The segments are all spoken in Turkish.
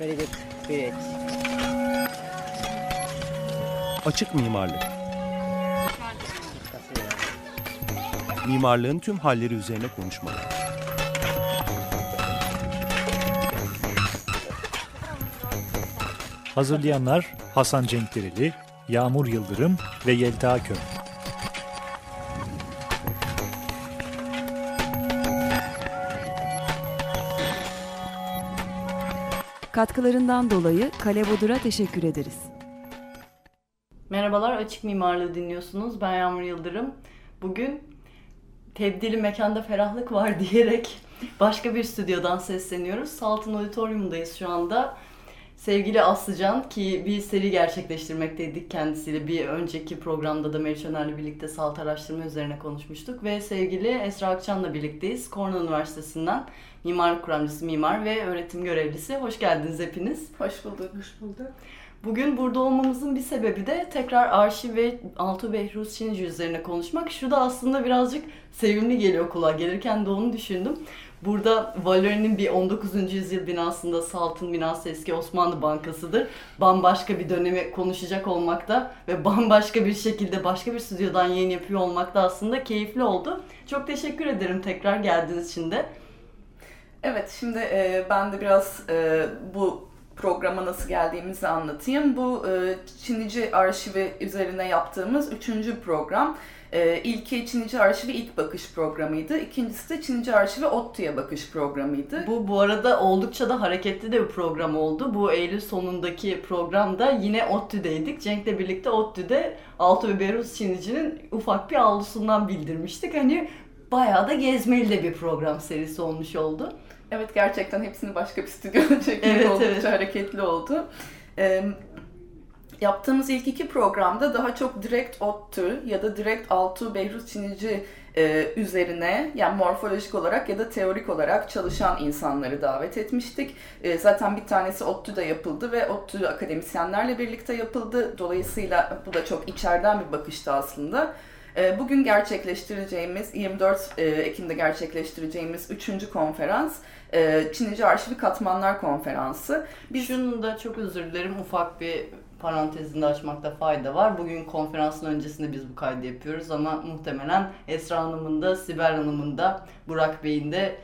Very good. Great. Açık mimarlık. Mimarlığın tüm halleri üzerine konuşmalar. Hazırlayanlar Hasan Cenkdereli, Yağmur Yıldırım ve Yelta Köm. Katkılarından dolayı Kale Bodur'a teşekkür ederiz. Merhabalar, Açık Mimarlığı dinliyorsunuz. Ben Yağmur Yıldırım. Bugün tebdili mekanda ferahlık var diyerek başka bir stüdyodan sesleniyoruz. Saltın Auditorium'dayız şu anda. Sevgili Aslıcan ki bir seri gerçekleştirmekteydik kendisiyle. Bir önceki programda da Meriç Öner'le birlikte salt araştırma üzerine konuşmuştuk. Ve sevgili Esra Akçan'la birlikteyiz. Cornell Üniversitesi'nden mimarlık kuramcısı, mimar ve öğretim görevlisi. Hoş geldiniz hepiniz. Hoş bulduk. Hoş bulduk. Bugün burada olmamızın bir sebebi de tekrar arşiv ve Altuğ Behruz Çinici üzerine konuşmak. Şu da aslında birazcık sevimli geliyor kulağa. Gelirken de onu düşündüm. Burada Valeri'nin bir 19. yüzyıl binasında Salt'ın binası eski Osmanlı Bankası'dır. Bambaşka bir dönemi konuşacak olmakta ve bambaşka bir şekilde başka bir stüdyodan yayın yapıyor olmak da aslında keyifli oldu. Çok teşekkür ederim tekrar geldiğiniz için de. Evet, şimdi e, ben de biraz e, bu programa nasıl geldiğimizi anlatayım. Bu e, Çinici arşivi üzerine yaptığımız üçüncü program. E, ilki Çinici Arşivi ilk bakış programıydı. İkincisi de Çinici Arşivi ODTÜ'ye bakış programıydı. Bu bu arada oldukça da hareketli de bir program oldu. Bu Eylül sonundaki programda yine ODTÜ'deydik. Cenk'le birlikte ODTÜ'de Altı ve Beruz Çinici'nin ufak bir avlusundan bildirmiştik. Hani bayağı da gezmeli de bir program serisi olmuş oldu. Evet gerçekten hepsini başka bir stüdyoda çekmek Evet, oldukça evet. hareketli oldu. Ee, yaptığımız ilk iki programda daha çok direkt ODTÜ ya da direkt Altuğ Behruz Çinici e, üzerine yani morfolojik olarak ya da teorik olarak çalışan insanları davet etmiştik. E, zaten bir tanesi ODTÜ'de yapıldı ve ODTÜ akademisyenlerle birlikte yapıldı. Dolayısıyla bu da çok içeriden bir bakıştı aslında. E, Bugün gerçekleştireceğimiz, 24 e, Ekim'de gerçekleştireceğimiz 3. konferans e, Çinici Arşivi Katmanlar Konferansı. Biz şunu da çok özür dilerim ufak bir parantezinde açmakta fayda var. Bugün konferansın öncesinde biz bu kaydı yapıyoruz ama muhtemelen Esra Hanım'ın da Sibel Hanım'ın da Burak Bey'in de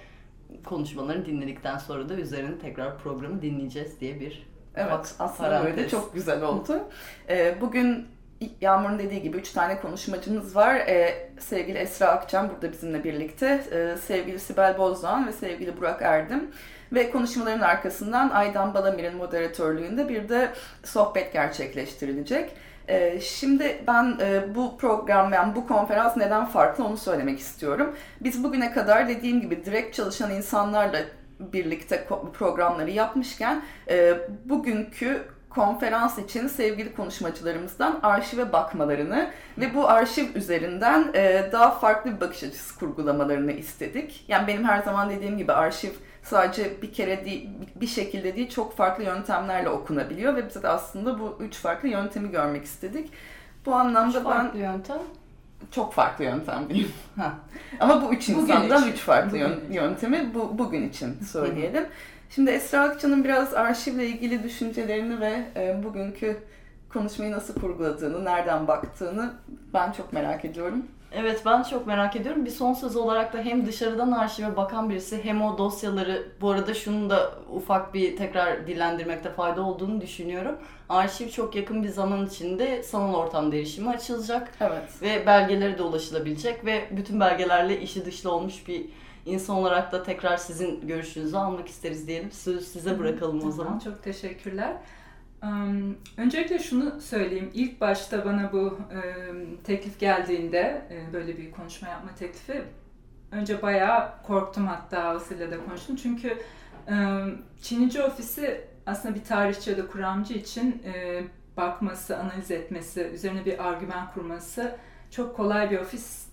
konuşmalarını dinledikten sonra da üzerine tekrar programı dinleyeceğiz diye bir Evet aslında parantez. öyle çok güzel oldu. E, Bugün Yağmur'un dediği gibi üç tane konuşmacımız var. E, sevgili Esra Akçam burada bizimle birlikte, e, sevgili Sibel Bozdoğan ve sevgili Burak Erdim. Ve konuşmaların arkasından Aydan Balamir'in moderatörlüğünde bir de sohbet gerçekleştirilecek. E, şimdi ben e, bu program, yani bu konferans neden farklı onu söylemek istiyorum. Biz bugüne kadar dediğim gibi direkt çalışan insanlarla birlikte programları yapmışken e, bugünkü konferans için sevgili konuşmacılarımızdan arşive bakmalarını ve bu arşiv üzerinden e, daha farklı bir bakış açısı kurgulamalarını istedik. Yani benim her zaman dediğim gibi arşiv sadece bir kere değil, bir şekilde değil çok farklı yöntemlerle okunabiliyor ve biz de aslında bu üç farklı yöntemi görmek istedik. Bu anlamda Üç ben farklı yöntem. çok farklı yöntem. Ha. Ama bu üç insandan üç farklı Bugün yöntemi bu, bugün için söyleyelim. Şimdi Esra Akça'nın biraz arşivle ilgili düşüncelerini ve e, bugünkü konuşmayı nasıl kurguladığını, nereden baktığını ben çok merak ediyorum. Evet ben çok merak ediyorum. Bir son söz olarak da hem dışarıdan arşive bakan birisi hem o dosyaları bu arada şunu da ufak bir tekrar dillendirmekte fayda olduğunu düşünüyorum. Arşiv çok yakın bir zaman içinde sanal ortamda erişime açılacak Evet. ve belgelere de ulaşılabilecek ve bütün belgelerle işi dışlı olmuş bir insan olarak da tekrar sizin görüşünüzü almak isteriz diyelim. Söz size bırakalım o Tamam, zaman. Çok teşekkürler. Öncelikle şunu söyleyeyim. İlk başta bana bu teklif geldiğinde, e, böyle bir konuşma yapma teklifi, önce bayağı korktum hatta Aslı'yla da konuştum. Çünkü ım, Çinici ofisi aslında bir tarihçi ya da kuramcı için e, bakması, analiz etmesi, üzerine bir argüman kurması çok kolay bir ofis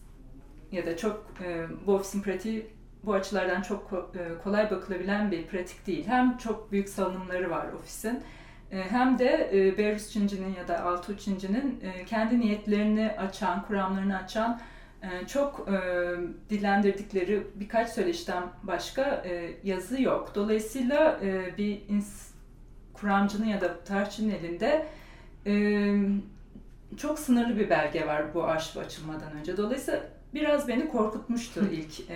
ya da çok e, bu ofisin pratiği bu açılardan çok e, kolay bakılabilen bir pratik değil. Hem çok büyük salınımları var ofisin e, hem de e, Behruz Çinci'nin ya da Altuğ Çinci'nin kendi niyetlerini açan, kuramlarını açan çok dillendirdikleri birkaç söyleşten başka yazı yok. Dolayısıyla bir kuramcının ya da tarihçinin elinde çok sınırlı bir belge var bu arşiv açılmadan önce. Dolayısıyla biraz beni korkutmuştu ilk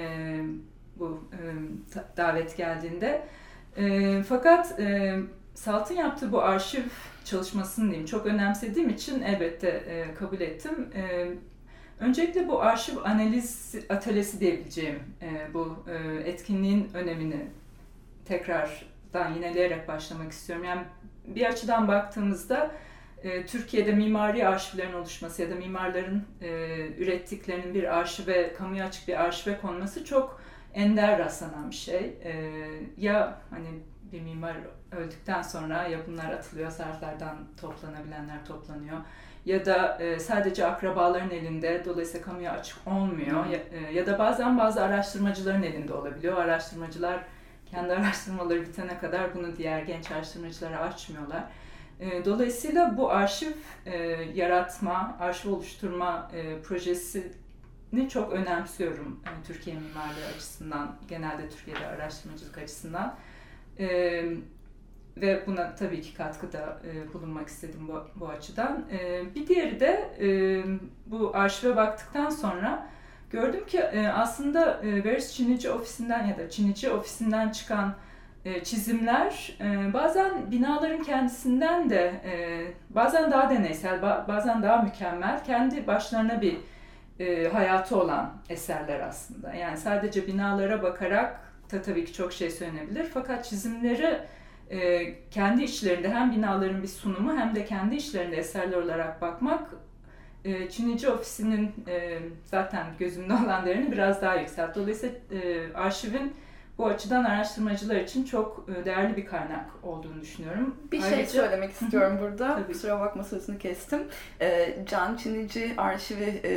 bu e, davet geldiğinde. E, fakat e, Salt'ın yaptığı bu arşiv çalışmasını diyeyim çok önemsediğim için elbette e, kabul ettim. E, öncelikle bu arşiv analiz atölyesi diyebileceğim e, bu e, etkinliğin önemini tekrardan yineleyerek başlamak istiyorum. Yani bir açıdan baktığımızda e, Türkiye'de mimari arşivlerin oluşması ya da mimarların e, ürettiklerinin bir arşive, kamuya açık bir arşive konması çok ender rastlanan bir şey. E, ya hani bir mimar öldükten sonra ya bunlar atılıyor, zarflardan toplanabilenler toplanıyor. Ya da e, sadece akrabaların elinde, dolayısıyla kamuya açık olmuyor. Ya, e, ya da bazen bazı araştırmacıların elinde olabiliyor. Araştırmacılar kendi araştırmaları bitene kadar bunu diğer genç araştırmacılara açmıyorlar. E, dolayısıyla bu arşiv e, yaratma, arşiv oluşturma e, projesini çok önemsiyorum yani Türkiye mimarlığı açısından, genelde Türkiye'de araştırmacılık açısından. E, ve buna tabii ki katkıda e, bulunmak istedim bu, bu açıdan. E, bir diğeri de e, bu arşive baktıktan sonra gördüm ki e, aslında e, Veris Çinici ofisinden ya da Çinici ofisinden çıkan e, çizimler e, bazen binaların kendisinden de e, bazen daha deneysel, bazen daha mükemmel, kendi başlarına bir e, hayatı olan eserler aslında. Yani sadece binalara bakarak da tabii ki çok şey söylenebilir fakat çizimleri e, kendi içlerinde hem binaların bir sunumu hem de kendi içlerinde eserler olarak bakmak e, Çinici ofisinin e, zaten gözümde olan değerini biraz daha yükseltti. Dolayısıyla e, arşivin bu açıdan araştırmacılar için çok e, değerli bir kaynak olduğunu düşünüyorum. Bir şey Ayrıca... şey söylemek istiyorum burada. Tabii. Kusura bakma sözünü kestim. Ee, Can Çinici arşivi e,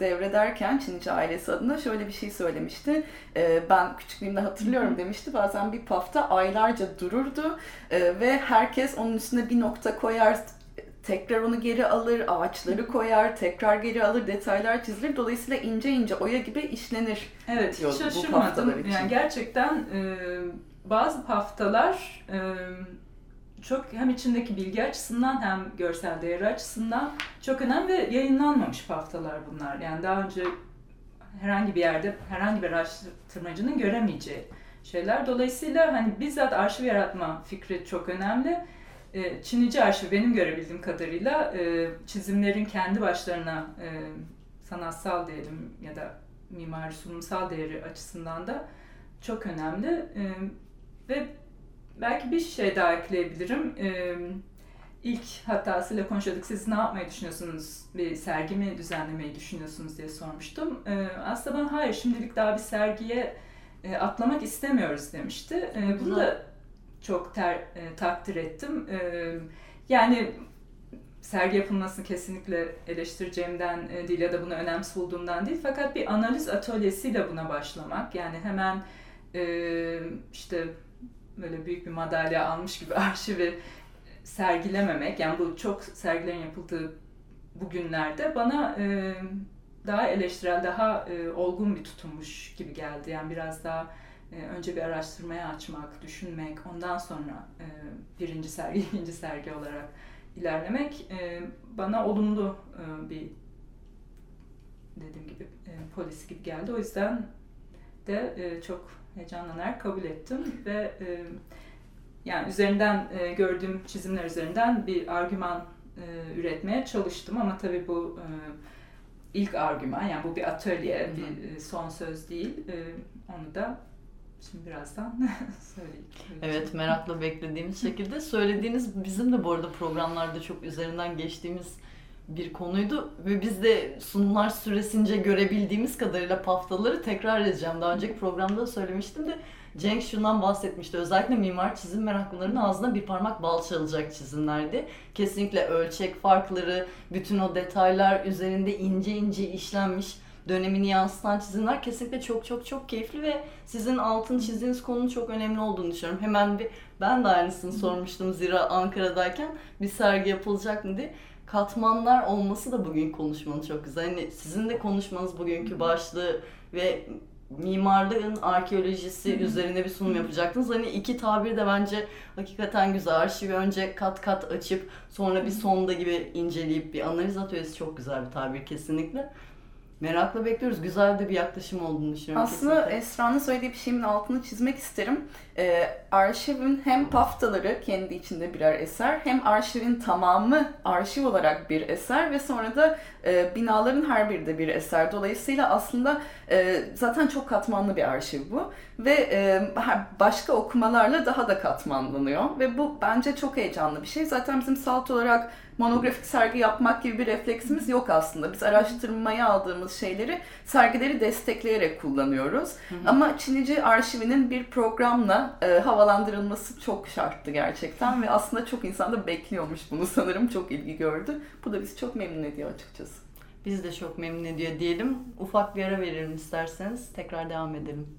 devrederken Çinici ailesi adına şöyle bir şey söylemişti. E, ben küçüklüğümde hatırlıyorum demişti. Bazen bir pafta aylarca dururdu e, ve herkes onun üstüne bir nokta koyar tekrar onu geri alır, ağaçları koyar, tekrar geri alır, detaylar çizilir. Dolayısıyla ince ince oya gibi işlenir. Evet, hiç şaşırmadım. Yani gerçekten e, bazı haftalar e, çok hem içindeki bilgi açısından hem görsel değeri açısından çok önemli ve yayınlanmamış haftalar bunlar. Yani daha önce herhangi bir yerde herhangi bir araştırmacının göremeyeceği şeyler. Dolayısıyla hani bizzat arşiv yaratma fikri çok önemli e, Çinici arşiv benim görebildiğim kadarıyla e, çizimlerin kendi başlarına e, sanatsal diyelim ya da mimari sunumsal değeri açısından da çok önemli. E, ve belki bir şey daha ekleyebilirim. E, ilk hatasıyla konuşuyorduk. Siz ne yapmayı düşünüyorsunuz? Bir sergi mi düzenlemeyi düşünüyorsunuz diye sormuştum. E, aslında ben hayır şimdilik daha bir sergiye e, atlamak istemiyoruz demişti. E, bunu da çok ter, e, takdir ettim. E, yani sergi yapılmasını kesinlikle eleştireceğimden e, değil ya da bunu önemsiz bulduğumdan değil. Fakat bir analiz atölyesiyle buna başlamak. Yani hemen e, işte böyle büyük bir madalya almış gibi arşivi sergilememek. Yani bu çok sergilerin yapıldığı bugünlerde bana e, daha eleştirel, daha e, olgun bir tutummuş gibi geldi. Yani biraz daha önce bir araştırmaya açmak, düşünmek, ondan sonra e, birinci sergi, ikinci sergi olarak ilerlemek e, bana olumlu bir dediğim gibi polisi gibi geldi. O yüzden de çok heyecanlanarak kabul ettim ve yani üzerinden gördüğüm çizimler üzerinden bir argüman üretmeye çalıştım ama tabii bu ilk argüman yani bu bir atölye, bir son söz değil. Onu da Şimdi birazdan söyleyeyim. Evet merakla beklediğimiz şekilde söylediğiniz bizim de bu arada programlarda çok üzerinden geçtiğimiz bir konuydu ve biz de sunumlar süresince görebildiğimiz kadarıyla paftaları tekrar edeceğim. Daha önceki programda da söylemiştim de Cenk şundan bahsetmişti. Özellikle mimar çizim meraklılarının ağzına bir parmak bal çalacak çizimlerdi. Kesinlikle ölçek farkları, bütün o detaylar üzerinde ince ince işlenmiş dönemini yansıtan çizimler kesinlikle çok çok çok keyifli ve sizin altın çizdiğiniz konunun çok önemli olduğunu düşünüyorum. Hemen bir ben de aynısını sormuştum zira Ankara'dayken bir sergi yapılacak mı diye. Katmanlar olması da bugün konuşmanın çok güzel. Hani sizin de konuşmanız bugünkü başlığı ve mimarlığın arkeolojisi üzerine bir sunum yapacaktınız. Hani iki tabir de bence hakikaten güzel. Arşivi önce kat kat açıp sonra bir sonda gibi inceleyip bir analiz atölyesi çok güzel bir tabir kesinlikle. Merakla bekliyoruz. Güzel de bir yaklaşım olduğunu düşünüyorum. Aslında kesinlikle. Esra'nın söylediği bir şeyin altını çizmek isterim. Ee, arşivin hem paftaları kendi içinde birer eser, hem arşivin tamamı arşiv olarak bir eser ve sonra da e, binaların her biri de bir eser. Dolayısıyla aslında e, zaten çok katmanlı bir arşiv bu ve e, başka okumalarla daha da katmanlanıyor ve bu bence çok heyecanlı bir şey. Zaten bizim salt olarak monografik sergi yapmak gibi bir refleksimiz yok aslında. Biz araştırmaya aldığımız şeyleri sergileri destekleyerek kullanıyoruz. Ama Çinici arşivinin bir programla e, havalandırılması çok şarttı gerçekten ve aslında çok insan da bekliyormuş bunu sanırım çok ilgi gördü. Bu da bizi çok memnun ediyor açıkçası. Biz de çok memnun ediyor diyelim. Ufak bir ara verelim isterseniz. Tekrar devam edelim.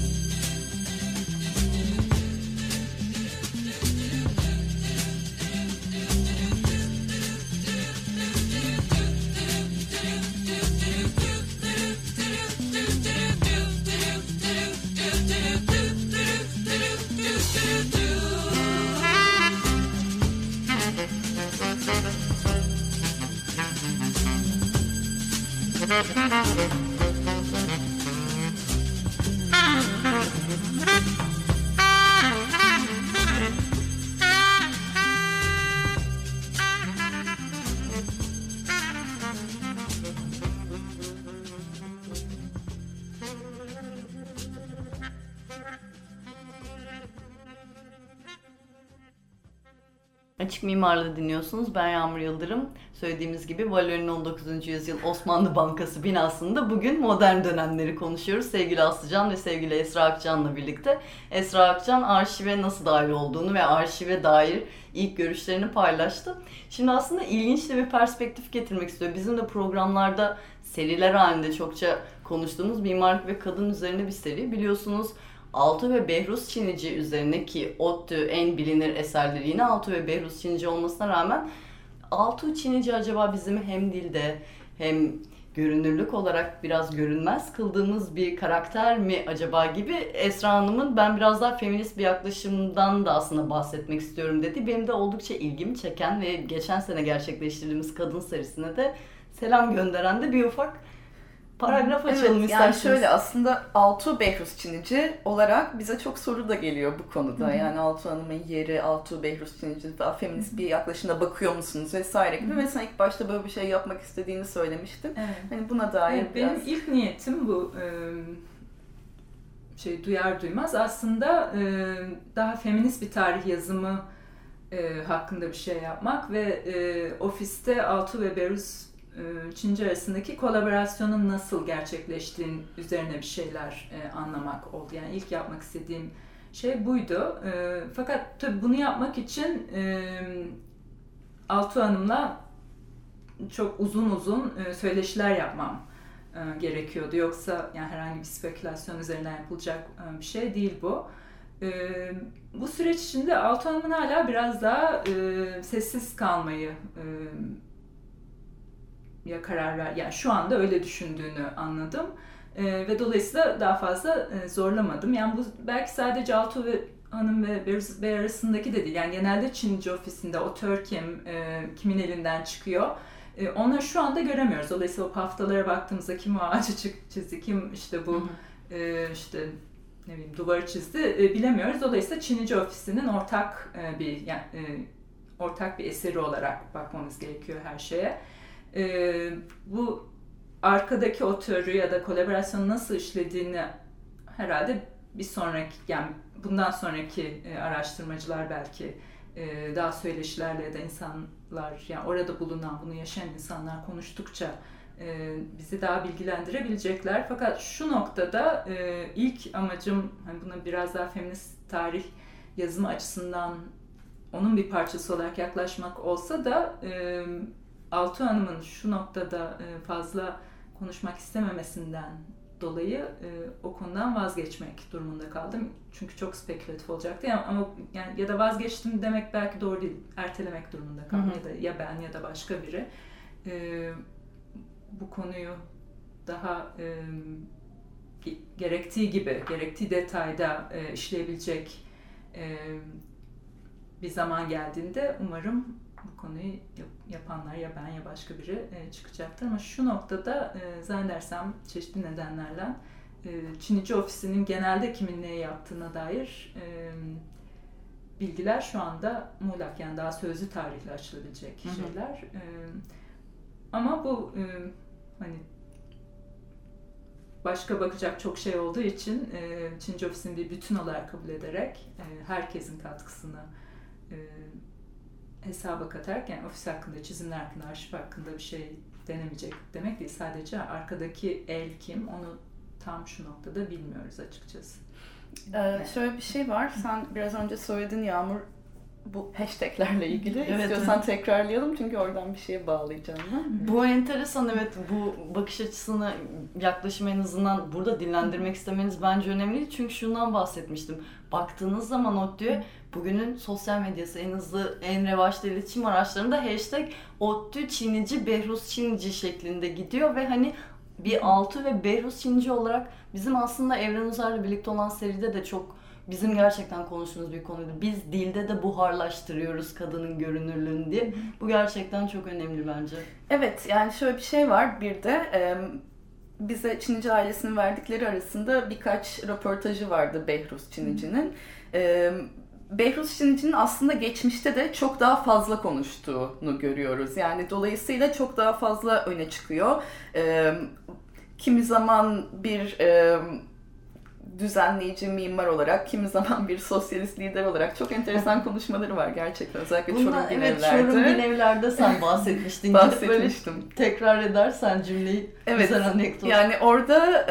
Açık Mimarlı dinliyorsunuz. Ben Yağmur Yıldırım. Söylediğimiz gibi Valor'un 19. yüzyıl Osmanlı Bankası binasında bugün modern dönemleri konuşuyoruz. Sevgili Aslıcan ve sevgili Esra Akcan'la birlikte. Esra Akcan arşive nasıl dahil olduğunu ve arşive dair ilk görüşlerini paylaştı. Şimdi aslında ilginç de bir perspektif getirmek istiyor. Bizim de programlarda seriler halinde çokça konuştuğumuz mimarlık ve kadın üzerine bir seri. Biliyorsunuz Altu ve Behruz Çinici üzerine ki ODTÜ en bilinir eserleri yine Altu ve Behruz Çinici olmasına rağmen Altu Çinici acaba bizim hem dilde hem görünürlük olarak biraz görünmez kıldığımız bir karakter mi acaba gibi Esra Hanım'ın ben biraz daha feminist bir yaklaşımdan da aslında bahsetmek istiyorum dedi. Benim de oldukça ilgimi çeken ve geçen sene gerçekleştirdiğimiz kadın serisine de selam gönderen de bir ufak paragraf açalım evet, isterseniz. Yani şöyle aslında Altu Behruz Çinici olarak bize çok soru da geliyor bu konuda. Hı-hı. Yani Altu Hanım'ın yeri, Altu Behruz Çinici daha feminist bir yaklaşımda bakıyor musunuz vesaire gibi. Ve sen ilk başta böyle bir şey yapmak istediğini söylemiştin. Evet. Hani buna dair evet, biraz... Benim ilk niyetim bu şey duyar duymaz aslında daha feminist bir tarih yazımı hakkında bir şey yapmak ve ofiste Altu ve Beruz Çince arasındaki kolaborasyonun nasıl gerçekleştiğin üzerine bir şeyler e, anlamak oldu. Yani ilk yapmak istediğim şey buydu. E, fakat tabii bunu yapmak için e, Altu Hanım'la çok uzun uzun e, söyleşiler yapmam e, gerekiyordu. Yoksa yani herhangi bir spekülasyon üzerinden yapılacak e, bir şey değil bu. E, bu süreç içinde Altu Hanım'ın hala biraz daha e, sessiz kalmayı e, ya karar ver. Yani şu anda öyle düşündüğünü anladım. E, ve dolayısıyla daha fazla e, zorlamadım. Yani bu belki sadece Alto ve Hanım ve Bey arasındaki de değil. Yani genelde Çinci ofisinde o kim, e, kimin elinden çıkıyor. E, onları şu anda göremiyoruz. Dolayısıyla o haftalara baktığımızda kim o ağacı çizdi, kim işte bu e, işte ne bileyim duvarı çizdi e, bilemiyoruz. Dolayısıyla Çinici ofisinin ortak e, bir yani, e, ortak bir eseri olarak bakmamız gerekiyor her şeye e, bu arkadaki otörü ya da kolaborasyonu nasıl işlediğini herhalde bir sonraki yani bundan sonraki e, araştırmacılar belki e, daha söyleşilerle ya da insanlar yani orada bulunan bunu yaşayan insanlar konuştukça e, bizi daha bilgilendirebilecekler. Fakat şu noktada e, ilk amacım hani buna biraz daha feminist tarih yazımı açısından onun bir parçası olarak yaklaşmak olsa da e, Altu Hanım'ın şu noktada e, fazla konuşmak istememesinden dolayı e, o konudan vazgeçmek durumunda kaldım. Çünkü çok spekülatif olacaktı yani, ama yani ya da vazgeçtim demek belki doğru değil. Ertelemek durumunda kaldım ya da ya ben ya da başka biri. E, bu konuyu daha gerektiği gibi, gerektiği detayda işleyebilecek bir zaman geldiğinde umarım bu konuyu yapanlar ya ben ya başka biri e, çıkacaktır. Ama şu noktada e, zannedersem çeşitli nedenlerle e, Çinici ofisinin genelde kimin ne yaptığına dair e, bilgiler şu anda muğlak yani daha sözlü tarihle açılabilecek hı hı. şeyler. E, ama bu e, hani başka bakacak çok şey olduğu için e, Çinci ofisini bir bütün olarak kabul ederek e, herkesin katkısını e, hesaba katarak yani ofis hakkında, çizimler hakkında, arşiv hakkında bir şey denemeyecek demek değil. Sadece arkadaki el kim onu tam şu noktada bilmiyoruz açıkçası. Ee, şöyle bir şey var. Sen biraz önce söyledin Yağmur bu hashtaglerle ilgili. Evet, İstiyorsan evet. tekrarlayalım çünkü oradan bir şeye bağlayacağım. Ben. Bu enteresan evet. Bu bakış açısını yaklaşım en azından burada dinlendirmek istemeniz bence önemli. Çünkü şundan bahsetmiştim. Baktığınız zaman ODTÜ'ye bugünün sosyal medyası en hızlı, en revaçlı iletişim araçlarında hashtag ODTÜ Çinici, Behruz Çinici şeklinde gidiyor ve hani bir altı ve Behruz Çinici olarak bizim aslında Evren Uzar'la birlikte olan seride de çok bizim gerçekten konuştuğumuz bir konuydu. Biz dilde de buharlaştırıyoruz kadının görünürlüğünü diye. Bu gerçekten çok önemli bence. Evet yani şöyle bir şey var bir de bize Çinici ailesinin verdikleri arasında birkaç röportajı vardı Behruz Çinici'nin. Behruz Çinici'nin aslında geçmişte de çok daha fazla konuştuğunu görüyoruz. Yani dolayısıyla çok daha fazla öne çıkıyor. kimi zaman bir düzenleyici mimar olarak, kimi zaman bir sosyalist lider olarak çok enteresan konuşmaları var gerçekten. Özellikle Bundan, Çorum evet, Binevler'de. Çorum Binevler'de sen bahsetmiştin. Bahsetmiştim. Böyle tekrar edersen cümleyi evet, güzel anekdot. Yani orada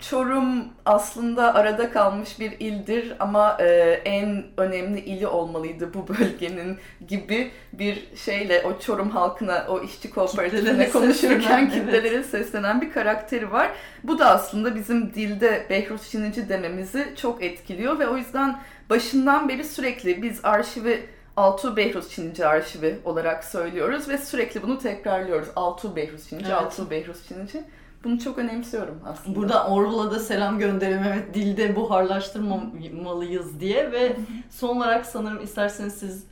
Çorum aslında arada kalmış bir ildir ama e, en önemli ili olmalıydı bu bölgenin gibi bir şeyle o Çorum halkına, o işçi kooperatifine konuşurken kitlelere evet. seslenen bir karakteri var. Bu da aslında bizim dilde Behruz Çinici dememizi çok etkiliyor ve o yüzden başından beri sürekli biz arşivi Altu Behruz Çinici arşivi olarak söylüyoruz ve sürekli bunu tekrarlıyoruz. Altu Behruz Çinici, evet. Altu Behruz Çinici. Bunu çok önemsiyorum aslında. Burada Orwell'a da selam gönderelim. Evet dilde buharlaştırmamalıyız diye ve son olarak sanırım isterseniz siz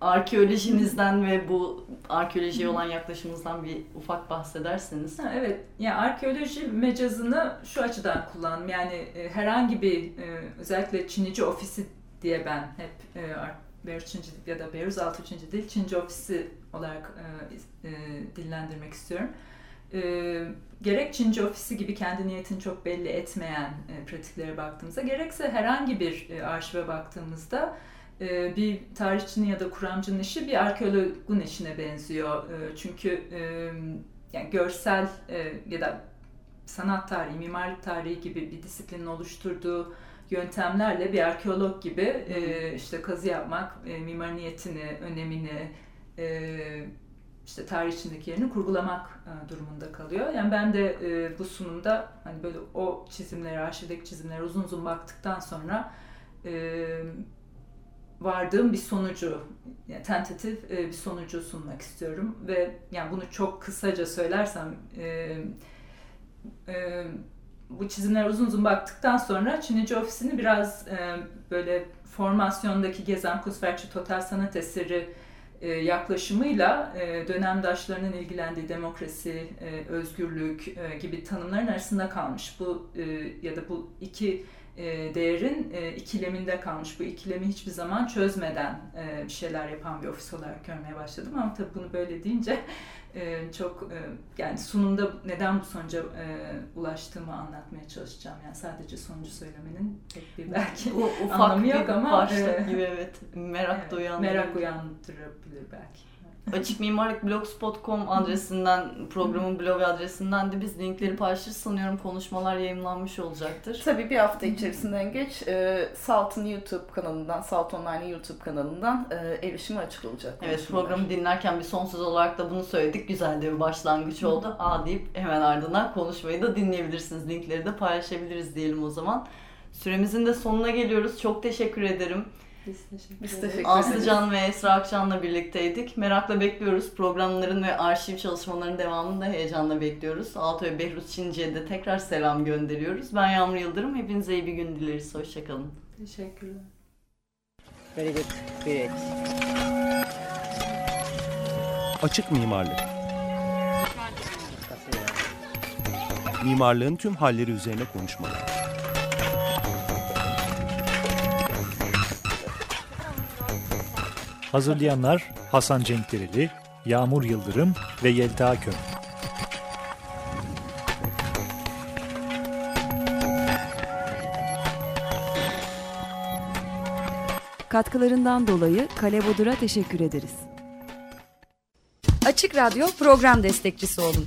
arkeolojinizden ve bu arkeolojiye olan yaklaşımınızdan bir ufak bahsederseniz. Ha, evet, yani arkeoloji mecazını şu açıdan kullandım. Yani e, herhangi bir e, özellikle Çinici ofisi diye ben hep e, Beyruz Çinci ya da Beyruz Altı Çinci değil, Çinci ofisi olarak e, e, dillendirmek istiyorum. E, gerek Çinci ofisi gibi kendi niyetini çok belli etmeyen e, pratiklere baktığımızda, gerekse herhangi bir e, arşive baktığımızda e, bir tarihçinin ya da kuramcının işi bir arkeologun işine benziyor. E, çünkü e, yani görsel ya da sanat tarihi, mimarlık tarihi gibi bir disiplinin oluşturduğu yöntemlerle bir arkeolog gibi işte kazı yapmak, mimar niyetini, önemini, işte tarih içindeki yerini kurgulamak durumunda kalıyor. Yani ben de bu sunumda hani böyle o çizimlere, arşivdeki çizimlere uzun uzun baktıktan sonra vardığım bir sonucu, yani tentatif e, bir sonucu sunmak istiyorum ve yani bunu çok kısaca söylersem e, e, bu çizimler uzun uzun baktıktan sonra Çinici ofisini biraz e, böyle formasyondaki Gezem Kusferçi Total Sanat Eseri e, yaklaşımıyla e, dönemdaşlarının ilgilendiği demokrasi, e, özgürlük e, gibi tanımların arasında kalmış. Bu e, ya da bu iki e, değerin e, ikileminde kalmış. Bu ikilemi hiçbir zaman çözmeden e, bir şeyler yapan bir ofis olarak görmeye başladım. Ama tabii bunu böyle deyince çok yani sunumda neden bu sonuca ulaştığımı anlatmaya çalışacağım. Yani sadece sonucu söylemenin pek bir belki bu, ufak anlamı yok ama başlık gibi evet merak evet, uyandırabilir. Merak uyandırabilir belki. Açık Mimarlık Blogspot.com adresinden, programın blog adresinden de biz linkleri paylaşırız. Sanıyorum konuşmalar yayınlanmış olacaktır. Tabii bir hafta içerisinden geç e, Salt'ın YouTube kanalından, Salt Online YouTube kanalından e, erişime açık olacak. Evet programı dinlerken bir son söz olarak da bunu söyledik. Güzel de bir başlangıç oldu. A deyip hemen ardından konuşmayı da dinleyebilirsiniz. Linkleri de paylaşabiliriz diyelim o zaman. Süremizin de sonuna geliyoruz. Çok teşekkür ederim. Biz teşekkür, Biz teşekkür ederiz. Aslıcan ve Esra Akçan'la birlikteydik. Merakla bekliyoruz. Programların ve arşiv çalışmalarının devamını da heyecanla bekliyoruz. Alto ve Behruz Çinci'ye de tekrar selam gönderiyoruz. Ben Yağmur Yıldırım. Hepinize iyi bir gün dileriz. Hoşçakalın. Teşekkürler. Very good. Great. Açık mimarlık. Mimarlığın tüm halleri üzerine konuşmalar. Hazırlayanlar Hasan Cenkdereli, Yağmur Yıldırım ve Yelta Köm. Katkılarından dolayı Kale Bodur'a teşekkür ederiz. Açık Radyo program destekçisi olun.